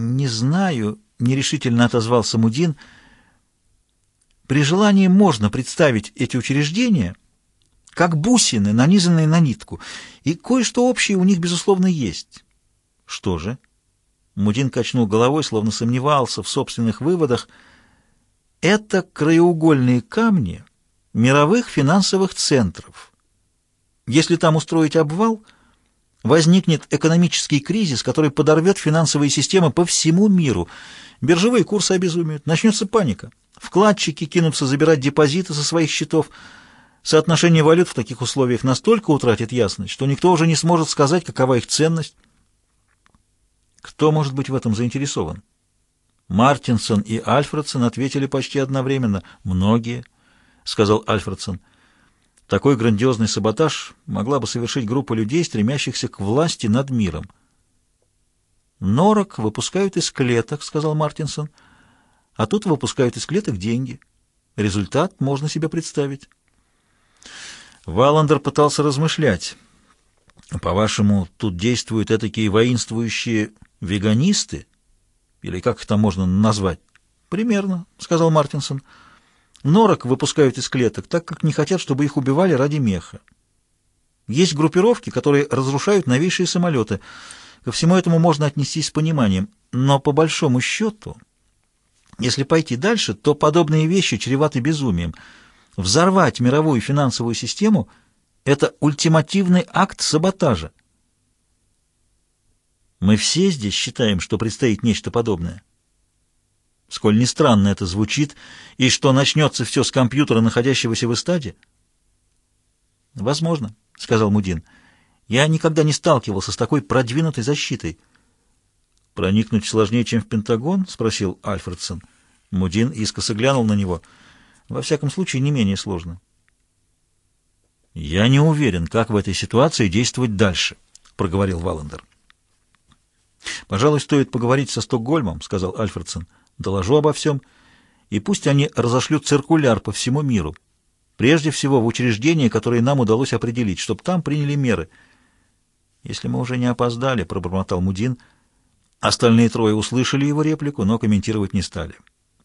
«Не знаю», — нерешительно отозвался Мудин. «При желании можно представить эти учреждения как бусины, нанизанные на нитку, и кое-что общее у них, безусловно, есть». «Что же?» Мудин качнул головой, словно сомневался в собственных выводах. «Это краеугольные камни мировых финансовых центров. Если там устроить обвал...» Возникнет экономический кризис, который подорвет финансовые системы по всему миру. Биржевые курсы обезумеют, начнется паника. Вкладчики кинутся забирать депозиты со своих счетов. Соотношение валют в таких условиях настолько утратит ясность, что никто уже не сможет сказать, какова их ценность. Кто может быть в этом заинтересован? Мартинсон и Альфредсон ответили почти одновременно. «Многие», — сказал Альфредсон. Такой грандиозный саботаж могла бы совершить группа людей, стремящихся к власти над миром. «Норок выпускают из клеток», — сказал Мартинсон, — «а тут выпускают из клеток деньги. Результат можно себе представить». Валандер пытался размышлять. «По-вашему, тут действуют этакие воинствующие веганисты? Или как их там можно назвать?» «Примерно», — сказал Мартинсон. Норок выпускают из клеток, так как не хотят, чтобы их убивали ради меха. Есть группировки, которые разрушают новейшие самолеты. Ко всему этому можно отнестись с пониманием. Но по большому счету, если пойти дальше, то подобные вещи чреваты безумием. Взорвать мировую финансовую систему – это ультимативный акт саботажа. Мы все здесь считаем, что предстоит нечто подобное сколь не странно это звучит, и что начнется все с компьютера, находящегося в эстаде? «Возможно», — сказал Мудин. «Я никогда не сталкивался с такой продвинутой защитой». «Проникнуть сложнее, чем в Пентагон?» — спросил Альфредсон. Мудин искоса глянул на него. «Во всяком случае, не менее сложно». «Я не уверен, как в этой ситуации действовать дальше», — проговорил Валандер. «Пожалуй, стоит поговорить со Стокгольмом», — сказал Альфредсон доложу обо всем, и пусть они разошлют циркуляр по всему миру, прежде всего в учреждения, которые нам удалось определить, чтобы там приняли меры. Если мы уже не опоздали, — пробормотал Мудин. Остальные трое услышали его реплику, но комментировать не стали.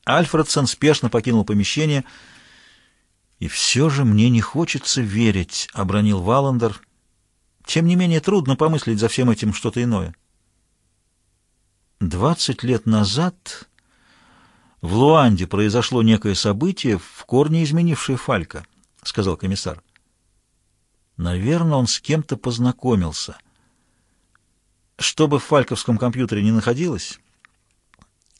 Альфредсон спешно покинул помещение. «И все же мне не хочется верить», — обронил Валандер. «Тем не менее трудно помыслить за всем этим что-то иное». Двадцать лет назад в Луанде произошло некое событие, в корне изменившее Фалька, — сказал комиссар. Наверное, он с кем-то познакомился. Что бы в фальковском компьютере не находилось,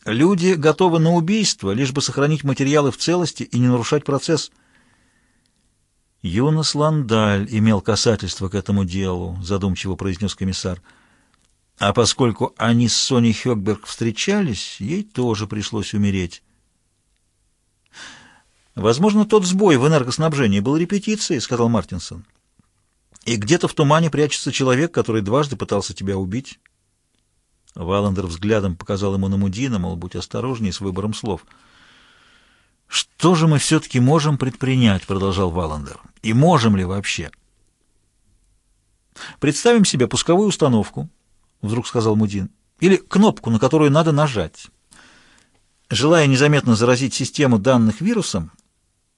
люди готовы на убийство, лишь бы сохранить материалы в целости и не нарушать процесс. Юнос Ландаль имел касательство к этому делу, задумчиво произнес комиссар. — а поскольку они с Соней Хёкберг встречались, ей тоже пришлось умереть. «Возможно, тот сбой в энергоснабжении был репетицией», — сказал Мартинсон. «И где-то в тумане прячется человек, который дважды пытался тебя убить». Валандер взглядом показал ему на Мудина, мол, будь осторожнее с выбором слов. «Что же мы все-таки можем предпринять?» — продолжал Валандер. «И можем ли вообще?» «Представим себе пусковую установку, вдруг сказал Мудин. Или кнопку, на которую надо нажать. Желая незаметно заразить систему данных вирусом,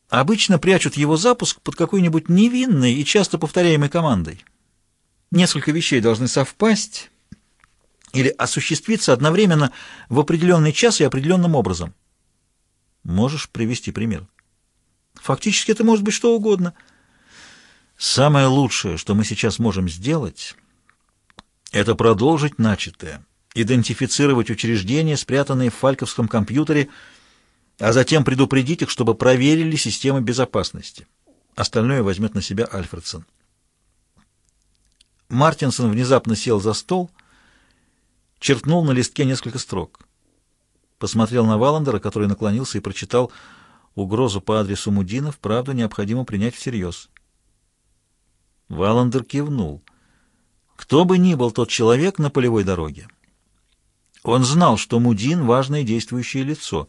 обычно прячут его запуск под какой-нибудь невинной и часто повторяемой командой. Несколько вещей должны совпасть или осуществиться одновременно в определенный час и определенным образом. Можешь привести пример? Фактически это может быть что угодно. Самое лучшее, что мы сейчас можем сделать это продолжить начатое, идентифицировать учреждения, спрятанные в фальковском компьютере, а затем предупредить их, чтобы проверили системы безопасности. Остальное возьмет на себя Альфредсон. Мартинсон внезапно сел за стол, черкнул на листке несколько строк. Посмотрел на Валандера, который наклонился и прочитал угрозу по адресу Мудинов, правду необходимо принять всерьез. Валандер кивнул — кто бы ни был тот человек на полевой дороге. Он знал, что Мудин — важное действующее лицо,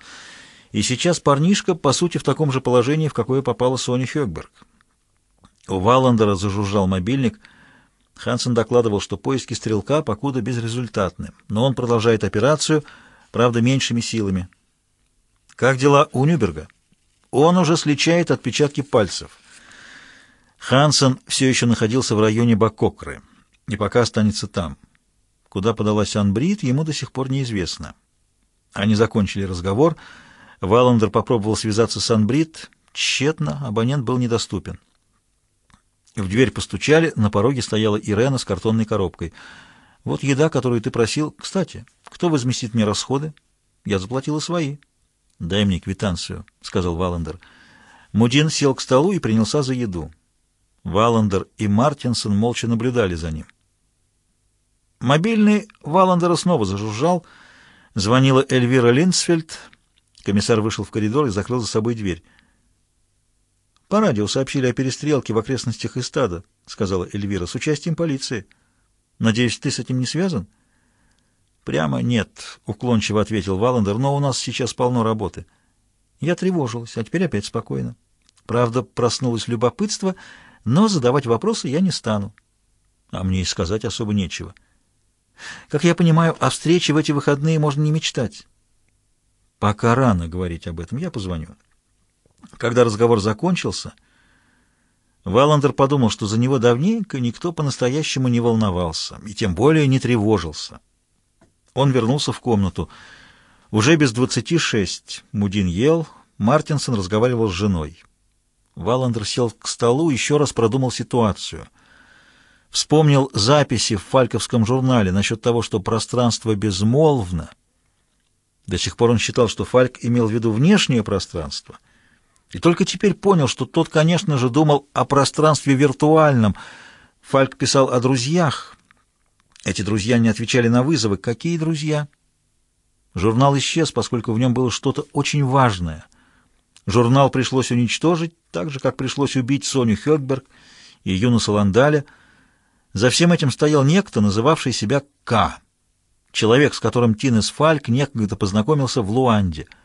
и сейчас парнишка, по сути, в таком же положении, в какое попала Соня Хёкберг. У Валандера зажужжал мобильник. Хансен докладывал, что поиски стрелка покуда безрезультатны, но он продолжает операцию, правда, меньшими силами. Как дела у Нюберга? Он уже сличает отпечатки пальцев. Хансен все еще находился в районе Бакокры и пока останется там. Куда подалась Анбрид, ему до сих пор неизвестно. Они закончили разговор. Валандер попробовал связаться с Анбрид. Тщетно, абонент был недоступен. В дверь постучали, на пороге стояла Ирена с картонной коробкой. «Вот еда, которую ты просил. Кстати, кто возместит мне расходы?» «Я заплатила свои». «Дай мне квитанцию», — сказал Валандер. Мудин сел к столу и принялся за еду. Валандер и Мартинсон молча наблюдали за ним. Мобильный Валандера снова зажужжал. Звонила Эльвира Линдсфельд. Комиссар вышел в коридор и закрыл за собой дверь. «По радио сообщили о перестрелке в окрестностях Истада», — сказала Эльвира, — «с участием полиции. Надеюсь, ты с этим не связан?» «Прямо нет», — уклончиво ответил Валандер, — «но у нас сейчас полно работы». Я тревожилась, а теперь опять спокойно. Правда, проснулось любопытство, но задавать вопросы я не стану. А мне и сказать особо нечего. Как я понимаю, о встрече в эти выходные можно не мечтать. Пока рано говорить об этом, я позвоню. Когда разговор закончился, Валандер подумал, что за него давненько никто по-настоящему не волновался и тем более не тревожился. Он вернулся в комнату. Уже без двадцати шесть Мудин ел, Мартинсон разговаривал с женой. Валандер сел к столу, еще раз продумал ситуацию — вспомнил записи в фальковском журнале насчет того, что пространство безмолвно. До сих пор он считал, что Фальк имел в виду внешнее пространство, и только теперь понял, что тот, конечно же, думал о пространстве виртуальном. Фальк писал о друзьях. Эти друзья не отвечали на вызовы. Какие друзья? Журнал исчез, поскольку в нем было что-то очень важное. Журнал пришлось уничтожить, так же, как пришлось убить Соню Хёкберг и Юнуса Ландаля — за всем этим стоял некто, называвший себя К. Человек, с которым Тинес Фальк некогда познакомился в Луанде —